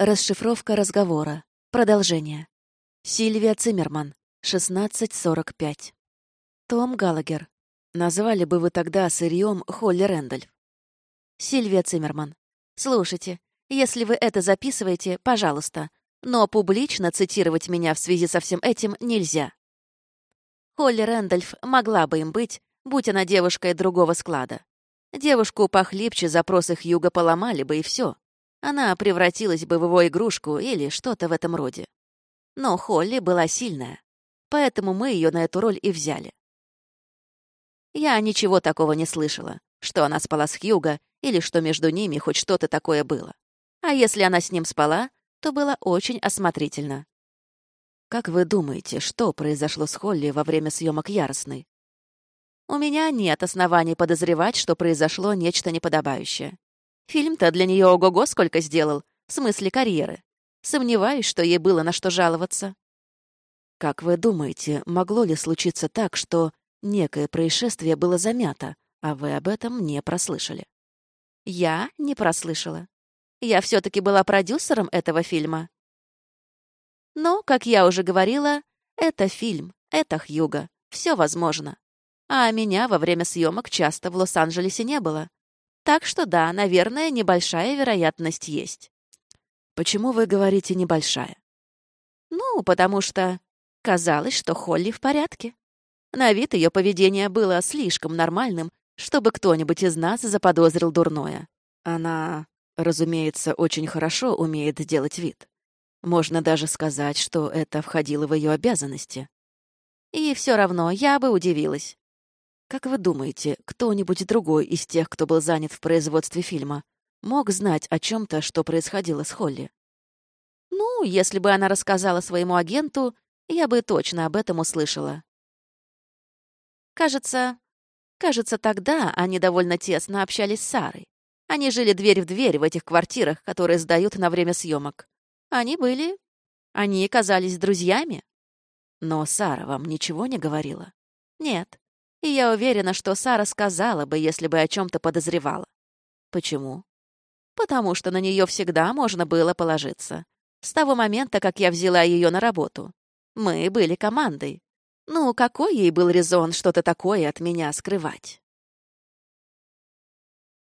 Расшифровка разговора. Продолжение. Сильвия Циммерман. 16.45. Том Галагер. Назвали бы вы тогда сырьем Холли Рэндольф. Сильвия Циммерман. Слушайте, если вы это записываете, пожалуйста, но публично цитировать меня в связи со всем этим нельзя. Холли Рэндольф могла бы им быть, будь она девушкой другого склада. Девушку похлипче запросы Хьюга поломали бы, и все. Она превратилась бы в его игрушку или что-то в этом роде. Но Холли была сильная, поэтому мы ее на эту роль и взяли. Я ничего такого не слышала, что она спала с Хьюго или что между ними хоть что-то такое было. А если она с ним спала, то было очень осмотрительно. Как вы думаете, что произошло с Холли во время съемок «Яростной»? У меня нет оснований подозревать, что произошло нечто неподобающее. Фильм-то для нее ого-го сколько сделал, в смысле карьеры. Сомневаюсь, что ей было на что жаловаться. Как вы думаете, могло ли случиться так, что некое происшествие было замято, а вы об этом не прослышали? Я не прослышала. Я все таки была продюсером этого фильма. Но, как я уже говорила, это фильм, это Хьюга. Все возможно. А меня во время съемок часто в Лос-Анджелесе не было. Так что да, наверное, небольшая вероятность есть. Почему вы говорите «небольшая»? Ну, потому что казалось, что Холли в порядке. На вид ее поведение было слишком нормальным, чтобы кто-нибудь из нас заподозрил дурное. Она, разумеется, очень хорошо умеет делать вид. Можно даже сказать, что это входило в ее обязанности. И все равно я бы удивилась. Как вы думаете, кто-нибудь другой из тех, кто был занят в производстве фильма, мог знать о чем-то, что происходило с Холли? Ну, если бы она рассказала своему агенту, я бы точно об этом услышала. Кажется, кажется, тогда они довольно тесно общались с Сарой. Они жили дверь в дверь в этих квартирах, которые сдают на время съемок. Они были... Они казались друзьями. Но Сара вам ничего не говорила? Нет. И я уверена, что Сара сказала бы, если бы о чем-то подозревала. Почему? Потому что на нее всегда можно было положиться. С того момента, как я взяла ее на работу. Мы были командой. Ну, какой ей был резон что-то такое от меня скрывать?